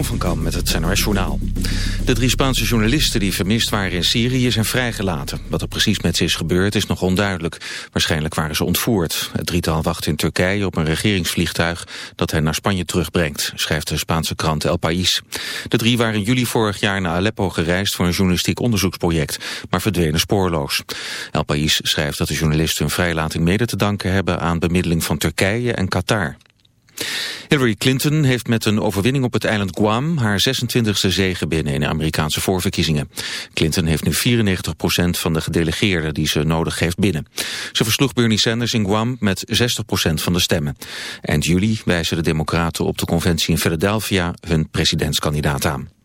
Van Kam met het NOS Journaal. De drie Spaanse journalisten die vermist waren in Syrië zijn vrijgelaten. Wat er precies met ze is gebeurd is nog onduidelijk. Waarschijnlijk waren ze ontvoerd. Het drietal wacht in Turkije op een regeringsvliegtuig... dat hen naar Spanje terugbrengt, schrijft de Spaanse krant El País. De drie waren in juli vorig jaar naar Aleppo gereisd... voor een journalistiek onderzoeksproject, maar verdwenen spoorloos. El País schrijft dat de journalisten hun vrijlating mede te danken hebben... aan bemiddeling van Turkije en Qatar. Hillary Clinton heeft met een overwinning op het eiland Guam haar 26e zege binnen in de Amerikaanse voorverkiezingen. Clinton heeft nu 94% van de gedelegeerden die ze nodig heeft binnen. Ze versloeg Bernie Sanders in Guam met 60% van de stemmen. Eind juli wijzen de democraten op de conventie in Philadelphia hun presidentskandidaat aan.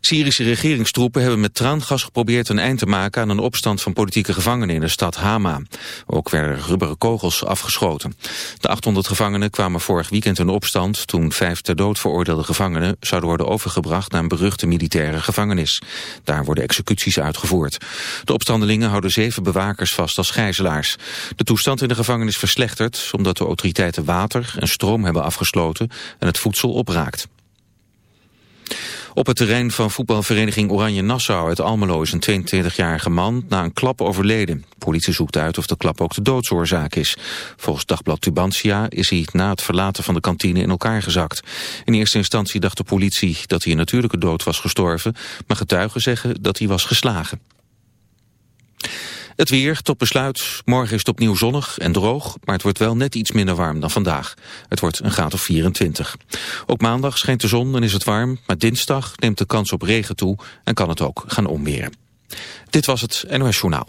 Syrische regeringstroepen hebben met traangas geprobeerd een eind te maken aan een opstand van politieke gevangenen in de stad Hama. Ook werden rubberen kogels afgeschoten. De 800 gevangenen kwamen vorig weekend in opstand toen vijf ter dood veroordeelde gevangenen zouden worden overgebracht naar een beruchte militaire gevangenis. Daar worden executies uitgevoerd. De opstandelingen houden zeven bewakers vast als gijzelaars. De toestand in de gevangenis verslechtert omdat de autoriteiten water en stroom hebben afgesloten en het voedsel opraakt. Op het terrein van voetbalvereniging Oranje Nassau uit Almelo is een 22-jarige man na een klap overleden. politie zoekt uit of de klap ook de doodsoorzaak is. Volgens dagblad Tubantia is hij na het verlaten van de kantine in elkaar gezakt. In eerste instantie dacht de politie dat hij een natuurlijke dood was gestorven, maar getuigen zeggen dat hij was geslagen. Het weer tot besluit. Morgen is het opnieuw zonnig en droog, maar het wordt wel net iets minder warm dan vandaag. Het wordt een graad of 24. Ook maandag schijnt de zon en is het warm, maar dinsdag neemt de kans op regen toe en kan het ook gaan omweren. Dit was het NOS Journaal.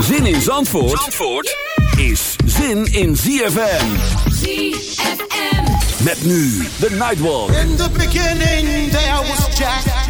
Zin in Zandvoort, Zandvoort is zin in ZFM. ZFM. Met nu de Nightwalk. In the beginning there was Jack.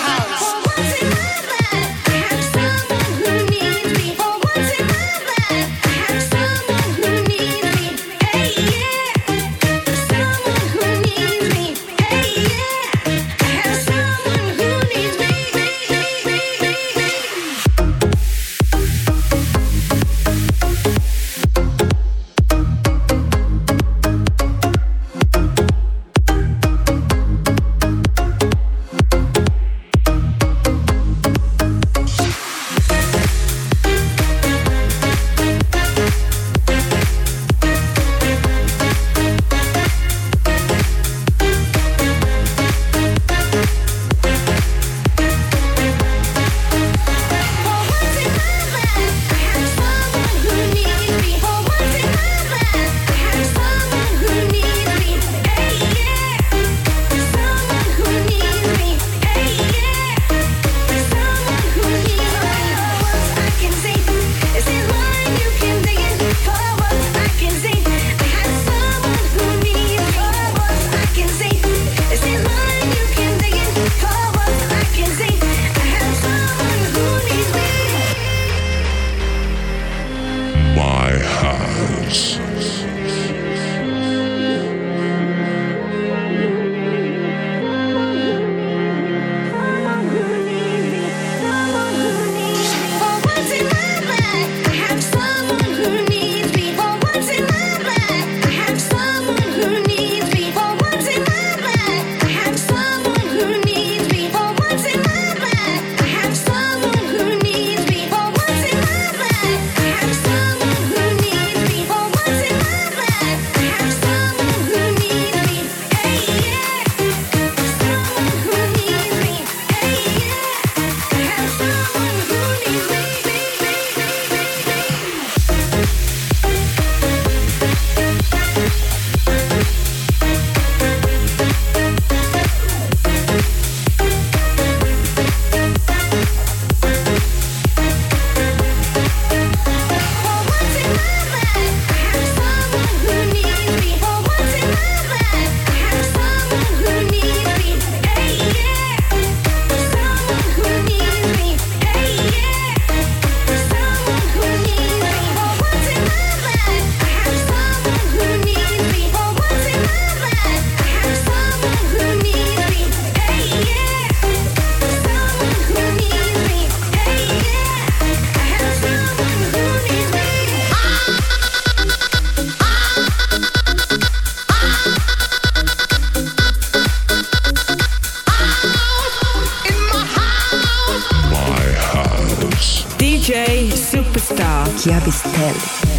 Chiavistelli.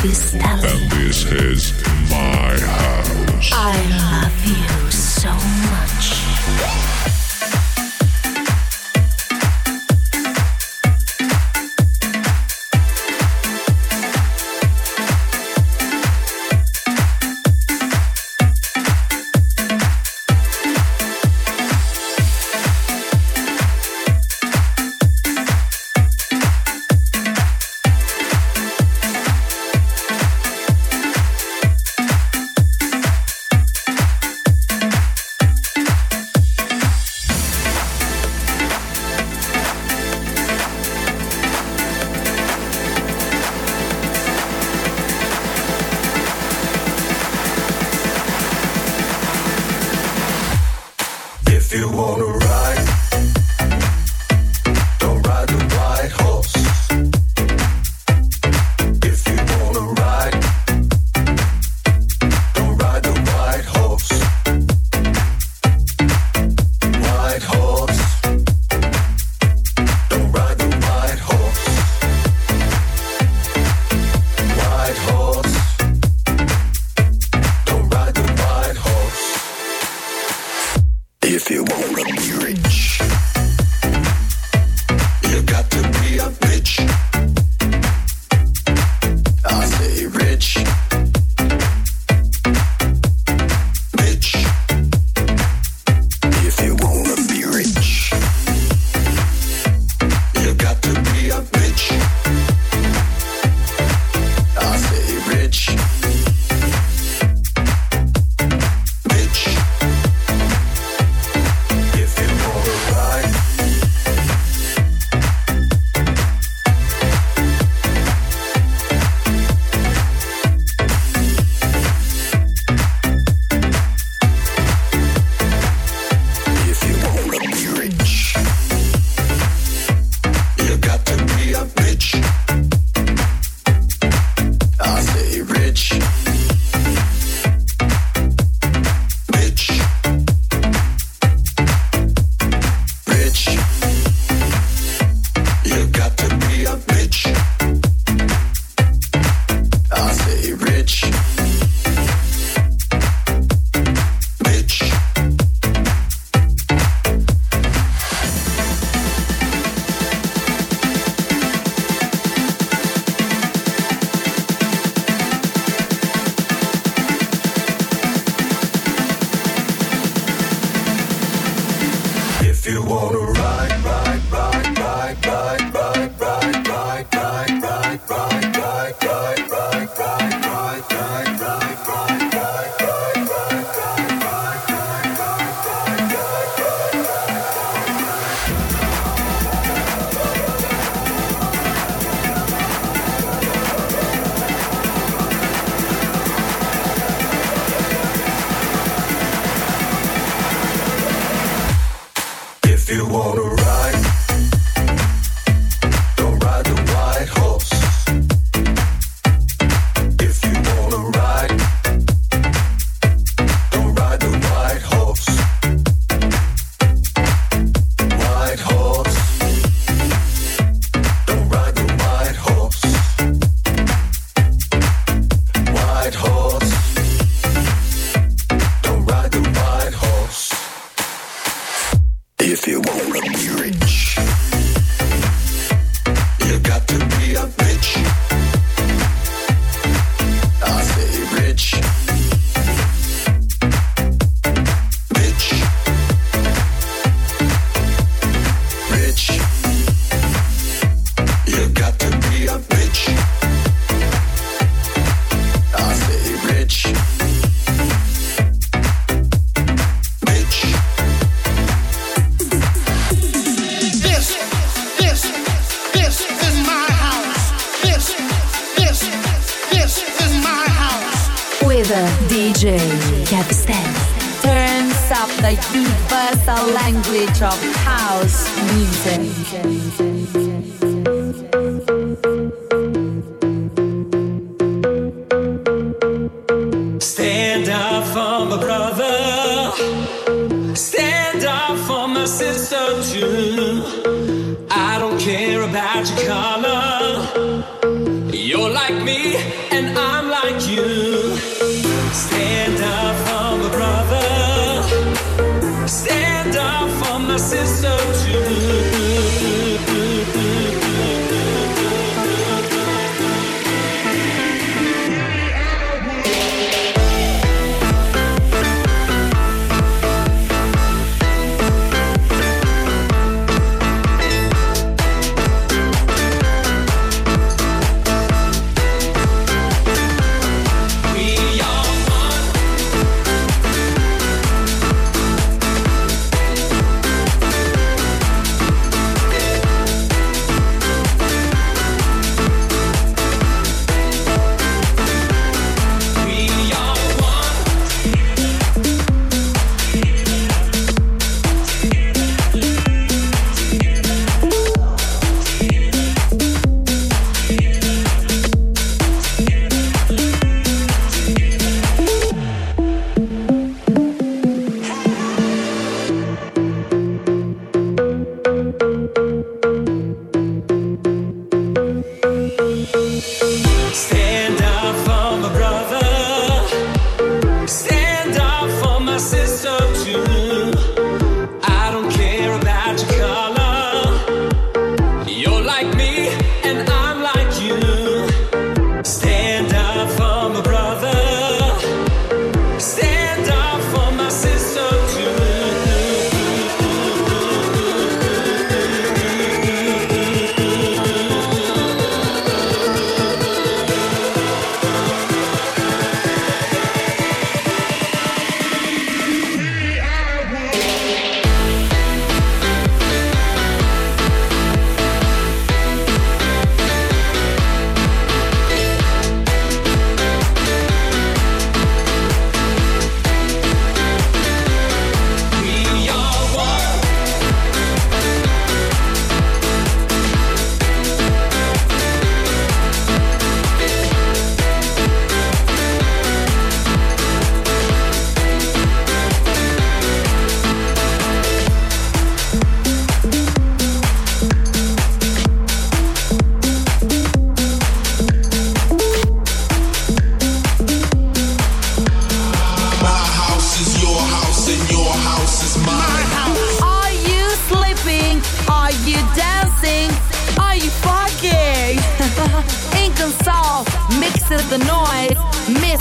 vista.